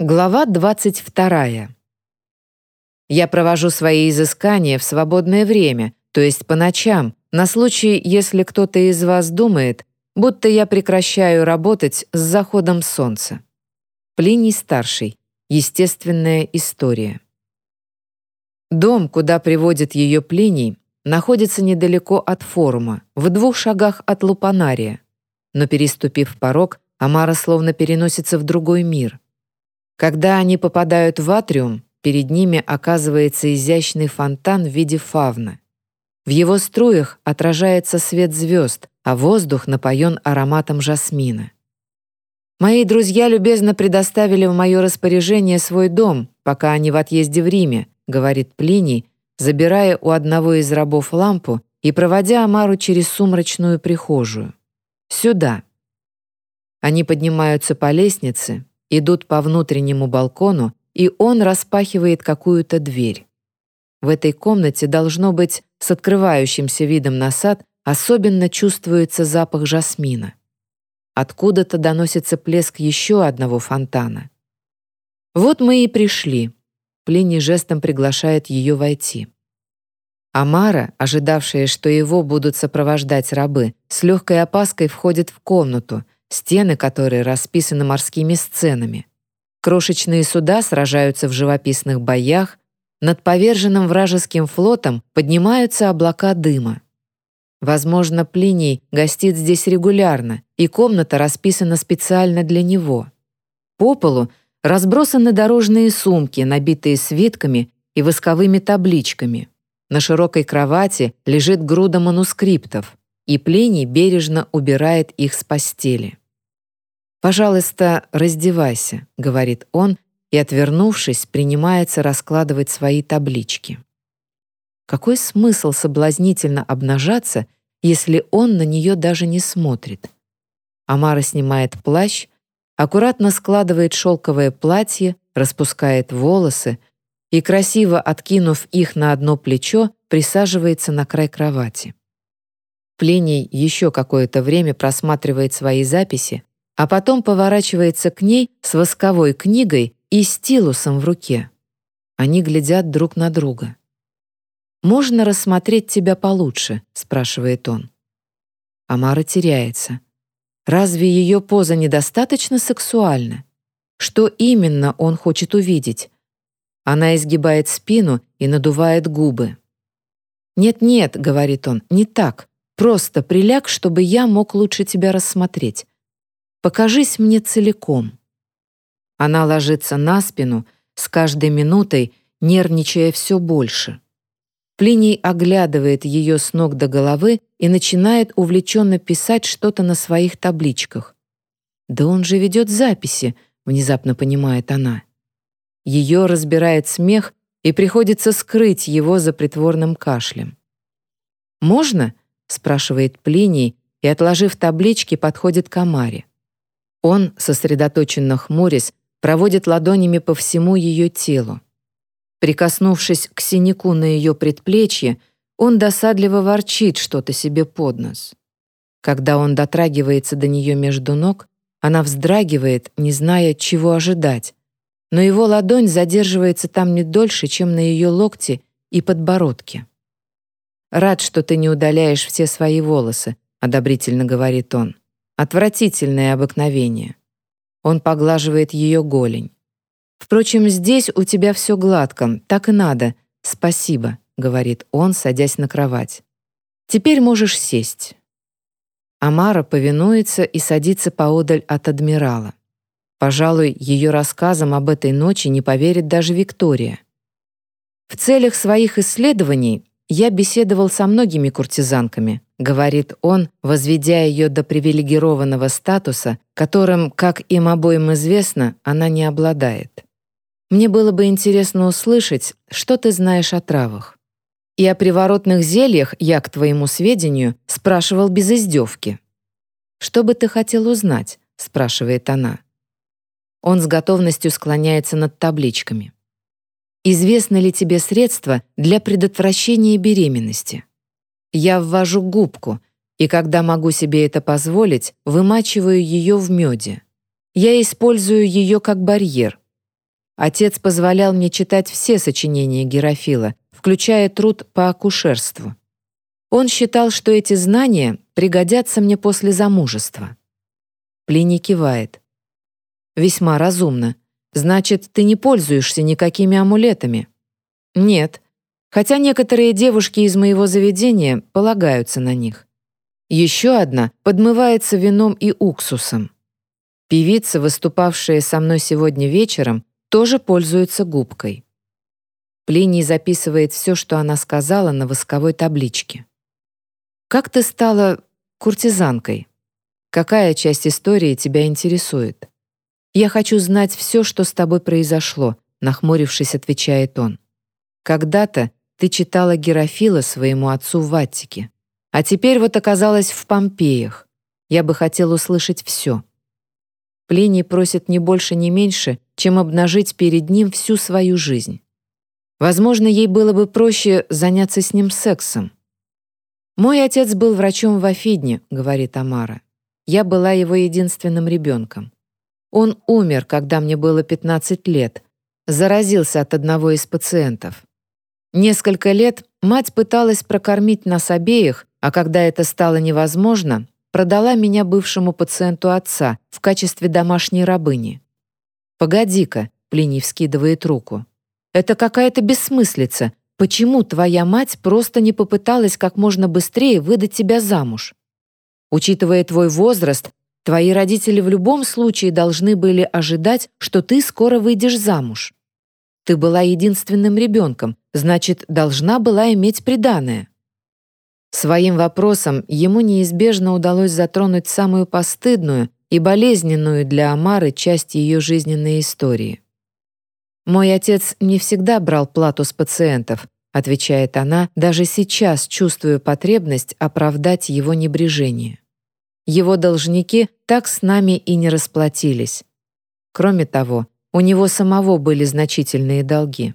Глава 22. Я провожу свои изыскания в свободное время, то есть по ночам, на случай, если кто-то из вас думает, будто я прекращаю работать с заходом солнца. Плиний старший. Естественная история. Дом, куда приводит ее Плиний, находится недалеко от форума, в двух шагах от Лупанария. Но переступив порог, Амара словно переносится в другой мир — когда они попадают в атриум, перед ними оказывается изящный фонтан в виде фавна. В его струях отражается свет звезд, а воздух напоен ароматом жасмина. Мои друзья любезно предоставили в мое распоряжение свой дом, пока они в отъезде в Риме, говорит Плиний, забирая у одного из рабов лампу и проводя Амару через сумрачную прихожую. «Сюда». Они поднимаются по лестнице, идут по внутреннему балкону, и он распахивает какую-то дверь. В этой комнате должно быть с открывающимся видом на сад особенно чувствуется запах жасмина. Откуда-то доносится плеск еще одного фонтана. Вот мы и пришли. Плини жестом приглашает ее войти. Амара, ожидавшая, что его будут сопровождать рабы, с легкой опаской входит в комнату — стены которой расписаны морскими сценами. Крошечные суда сражаются в живописных боях, над поверженным вражеским флотом поднимаются облака дыма. Возможно, Плиний гостит здесь регулярно, и комната расписана специально для него. По полу разбросаны дорожные сумки, набитые свитками и восковыми табличками. На широкой кровати лежит груда манускриптов и Плиний бережно убирает их с постели. «Пожалуйста, раздевайся», — говорит он, и, отвернувшись, принимается раскладывать свои таблички. Какой смысл соблазнительно обнажаться, если он на нее даже не смотрит? Амара снимает плащ, аккуратно складывает шелковое платье, распускает волосы и, красиво откинув их на одно плечо, присаживается на край кровати. Плений еще какое-то время просматривает свои записи, а потом поворачивается к ней с восковой книгой и стилусом в руке. Они глядят друг на друга. «Можно рассмотреть тебя получше?» — спрашивает он. Амара теряется. Разве ее поза недостаточно сексуальна? Что именно он хочет увидеть? Она изгибает спину и надувает губы. «Нет-нет», — говорит он, — «не так. Просто приляг, чтобы я мог лучше тебя рассмотреть. Покажись мне целиком». Она ложится на спину, с каждой минутой нервничая все больше. Плиний оглядывает ее с ног до головы и начинает увлеченно писать что-то на своих табличках. «Да он же ведет записи», — внезапно понимает она. Ее разбирает смех, и приходится скрыть его за притворным кашлем. «Можно?» спрашивает Плиний и, отложив таблички, подходит к Амаре. Он, сосредоточенно хмурясь, проводит ладонями по всему ее телу. Прикоснувшись к синяку на ее предплечье, он досадливо ворчит что-то себе под нос. Когда он дотрагивается до нее между ног, она вздрагивает, не зная, чего ожидать, но его ладонь задерживается там не дольше, чем на ее локте и подбородке. «Рад, что ты не удаляешь все свои волосы», — одобрительно говорит он. «Отвратительное обыкновение». Он поглаживает ее голень. «Впрочем, здесь у тебя все гладко, так и надо. Спасибо», — говорит он, садясь на кровать. «Теперь можешь сесть». Амара повинуется и садится поодаль от адмирала. Пожалуй, ее рассказам об этой ночи не поверит даже Виктория. В целях своих исследований «Я беседовал со многими куртизанками», — говорит он, возведя ее до привилегированного статуса, которым, как им обоим известно, она не обладает. «Мне было бы интересно услышать, что ты знаешь о травах. И о приворотных зельях я, к твоему сведению, спрашивал без издевки». «Что бы ты хотел узнать?» — спрашивает она. Он с готовностью склоняется над табличками. Известно ли тебе средство для предотвращения беременности? Я ввожу губку, и когда могу себе это позволить, вымачиваю ее в меде. Я использую ее как барьер. отец позволял мне читать все сочинения Герофила, включая труд по акушерству. Он считал, что эти знания пригодятся мне после замужества. Плиний кивает. «Весьма разумно. Значит, ты не пользуешься никакими амулетами?» «Нет. Хотя некоторые девушки из моего заведения полагаются на них. Еще одна подмывается вином и уксусом. Певица, выступавшая со мной сегодня вечером, тоже пользуется губкой. Плиний записывает все, что она сказала на восковой табличке. «Как ты стала куртизанкой? Какая часть истории тебя интересует? Я хочу знать все, что с тобой произошло», нахмурившись, отвечает он. «Когда-то ты читала Герофила своему отцу в Аттике. А теперь вот оказалась в Помпеях. Я бы хотел услышать все. Плиний просит не больше, не меньше, чем обнажить перед ним всю свою жизнь. Возможно, ей было бы проще заняться с ним сексом. «Мой отец был врачом в Афидне», — говорит Амара. «Я была его единственным ребенком. Он умер, когда мне было 15 лет, заразился от одного из пациентов. Несколько лет мать пыталась прокормить нас обеих, а когда это стало невозможно, продала меня бывшему пациенту отца в качестве домашней рабыни. «Погоди-ка», — Плиний вскидывает руку. «Это какая-то бессмыслица. Почему твоя мать просто не попыталась как можно быстрее выдать тебя замуж? Учитывая твой возраст, твои родители в любом случае должны были ожидать, что ты скоро выйдешь замуж. Ты была единственным ребенком, значит, должна была иметь приданое. Своим вопросом ему неизбежно удалось затронуть самую постыдную и болезненную для Амары часть ее жизненной истории. «Мой отец не всегда брал плату с пациентов», отвечает она, даже сейчас чувствуя потребность оправдать его небрежение. Его должники так с нами и не расплатились. Кроме того, у него самого были значительные долги.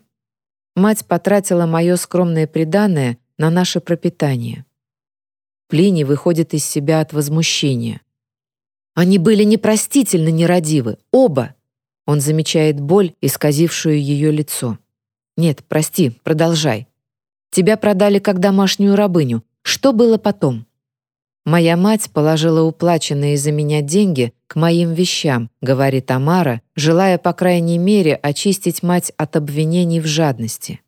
Мать потратила мое скромное приданое на наше пропитание. Плиний выходит из себя от возмущения. Они были непростительно нерадивы, оба. Он замечает боль, исказившую ее лицо. Нет, прости, продолжай. Тебя продали как домашнюю рабыню. Что было потом? Моя мать положила уплаченные за меня деньги к моим вещам, говорит Амара, желая, по крайней мере, очистить мать от обвинений в жадности.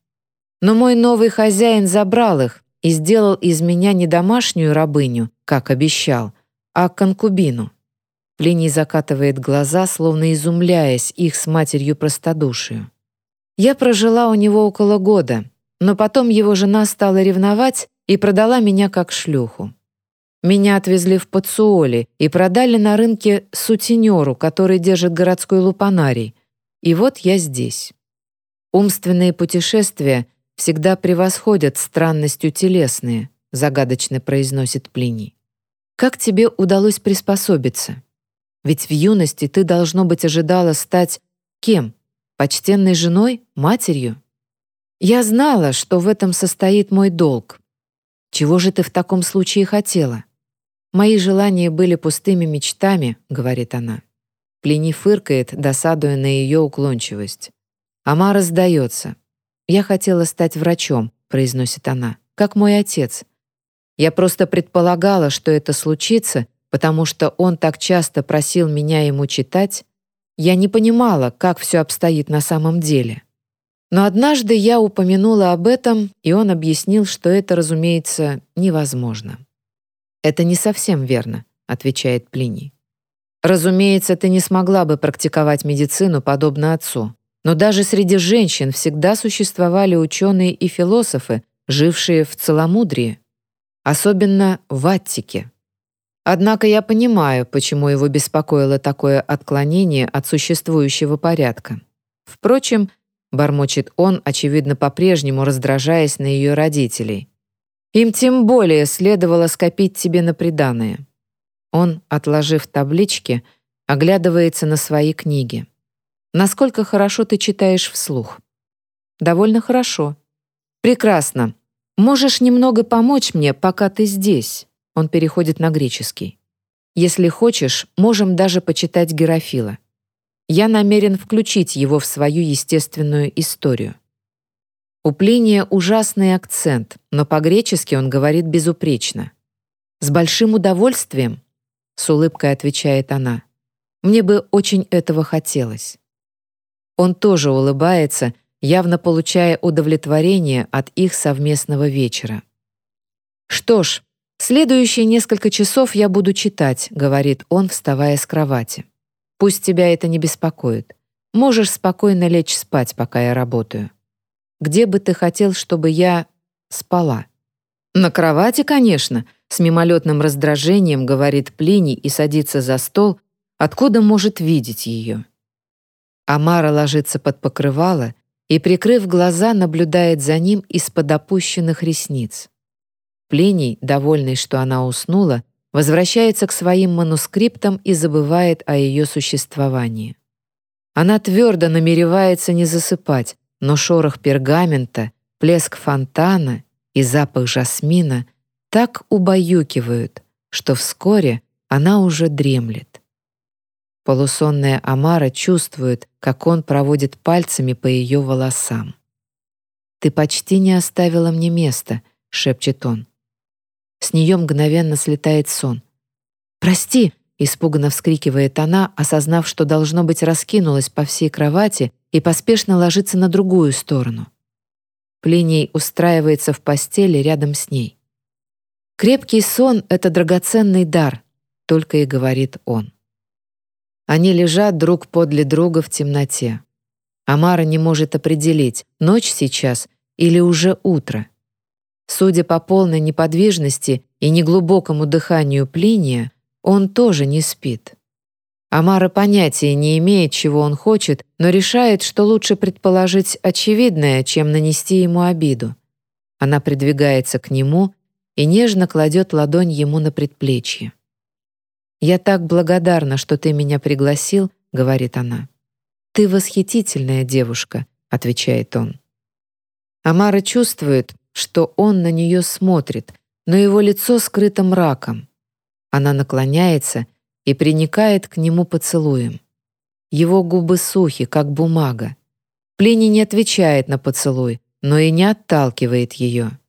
Но мой новый хозяин забрал их и сделал из меня не домашнюю рабыню, как обещал, а конкубину. Плиний закатывает глаза, словно изумляясь их с матерью простодушию. Я прожила у него около года, но потом его жена стала ревновать и продала меня как шлюху. Меня отвезли в Пацуоли и продали на рынке сутенеру, который держит городской лупанарий. И вот я здесь. Умственные путешествия всегда превосходят странностью телесные, загадочно произносит Плиний. Как тебе удалось приспособиться? Ведь в юности ты, должно быть, ожидала стать кем? Почтенной женой? Матерью? Я знала, что в этом состоит мой долг. Чего же ты в таком случае хотела? Мои желания были пустыми мечтами, говорит она. Плини фыркает, досадуя на ее уклончивость. Амара сдается. «Я хотела стать врачом», — произносит она, «как мой отец. Я просто предполагала, что это случится, потому что он так часто просил меня ему читать. Я не понимала, как все обстоит на самом деле. Но однажды я упомянула об этом, и он объяснил, что это, разумеется, невозможно. «Это не совсем верно», — отвечает Плиний. «Разумеется, ты не смогла бы практиковать медицину подобно отцу. Но даже среди женщин всегда существовали ученые и философы, жившие в целомудрии, особенно в Аттике. Однако я понимаю, почему его беспокоило такое отклонение от существующего порядка. Впрочем, бормочет он, очевидно, по-прежнему раздражаясь на ее родителей. Им тем более следовало скопить тебе на приданое. Он, отложив таблички, оглядывается на свои книги. Насколько хорошо ты читаешь вслух? Довольно хорошо. Прекрасно. Можешь немного помочь мне, пока ты здесь. Он переходит на греческий. Если хочешь, можем даже почитать Герофила. Я намерен включить его в свою естественную историю. У Плиния ужасный акцент, но по-гречески он говорит безупречно. «С большим удовольствием», — с улыбкой отвечает она. «Мне бы очень этого хотелось». Он тоже улыбается, явно получая удовлетворение от их совместного вечера. «Что ж, следующие несколько часов я буду читать», — говорит он, вставая с кровати. «Пусть тебя это не беспокоит. Можешь спокойно лечь спать, пока я работаю. Где бы ты хотел, чтобы я спала?» «На кровати, конечно», — с мимолетным раздражением говорит Плиний и садится за стол, откуда может видеть ее. Амара ложится под покрывало и, прикрыв глаза, наблюдает за ним из-под опущенных ресниц. Плиний, довольный, что она уснула, возвращается к своим манускриптам и забывает о ее существовании. Она твердо намеревается не засыпать, но шорох пергамента, плеск фонтана и запах жасмина так убаюкивают, что вскоре она уже дремлет. Полусонная Амара чувствует, как он проводит пальцами по ее волосам. «Ты почти не оставила мне места», — шепчет он. С нее мгновенно слетает сон. «Прости!» — испуганно вскрикивает она, осознав, что, должно быть, раскинулась по всей кровати и поспешно ложится на другую сторону. Плиний устраивается в постели рядом с ней. «Крепкий сон — это драгоценный дар», — только и говорит он. Они лежат друг подле друга в темноте. Амара не может определить, ночь сейчас или уже утро. Судя по полной неподвижности и неглубокому дыханию Плиния, он тоже не спит. Амара понятия не имеет, чего он хочет, но решает, что лучше предположить очевидное, чем нанести ему обиду. Она придвигается к нему и нежно кладет ладонь ему на предплечье. «Я так благодарна, что ты меня пригласил», — говорит она. «Ты восхитительная девушка», — отвечает он. Амара чувствует, что он на нее смотрит, но его лицо скрыто мраком. Она наклоняется и приникает к нему поцелуем. Его губы сухи, как бумага. Плини не отвечает на поцелуй, но и не отталкивает ее.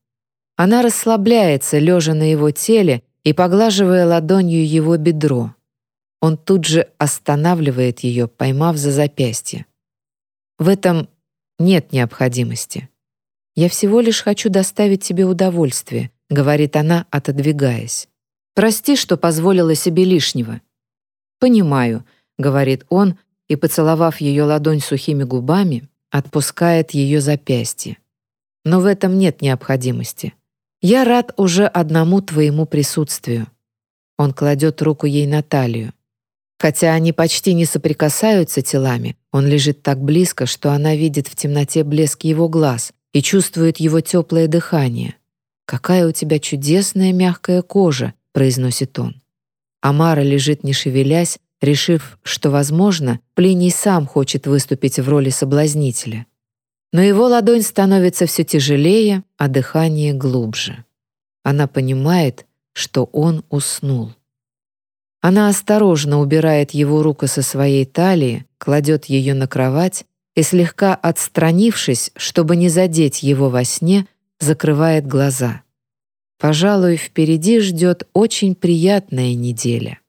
Она расслабляется, лежа на его теле и поглаживая ладонью его бедро. Он тут же останавливает ее, поймав за запястье. В этом нет необходимости. «Я всего лишь хочу доставить тебе удовольствие», — говорит она, отодвигаясь. «Прости, что позволила себе лишнего». «Понимаю», — говорит он, и, поцеловав ее ладонь сухими губами, отпускает ее запястье. «Но в этом нет необходимости. Я рад уже одному твоему присутствию». Он кладет руку ей на талию. Хотя они почти не соприкасаются телами, он лежит так близко, что она видит в темноте блеск его глаз, и чувствует его теплое дыхание. «Какая у тебя чудесная мягкая кожа», — произносит он. Амара лежит не шевелясь, решив, что, возможно, Плиний сам хочет выступить в роли соблазнителя. Но его ладонь становится все тяжелее, а дыхание глубже. Она понимает, что он уснул. Она осторожно убирает его руку со своей талии, кладет ее на кровать и, слегка отстранившись, чтобы не задеть его во сне, закрывает глаза. Пожалуй, впереди ждет очень приятная неделя.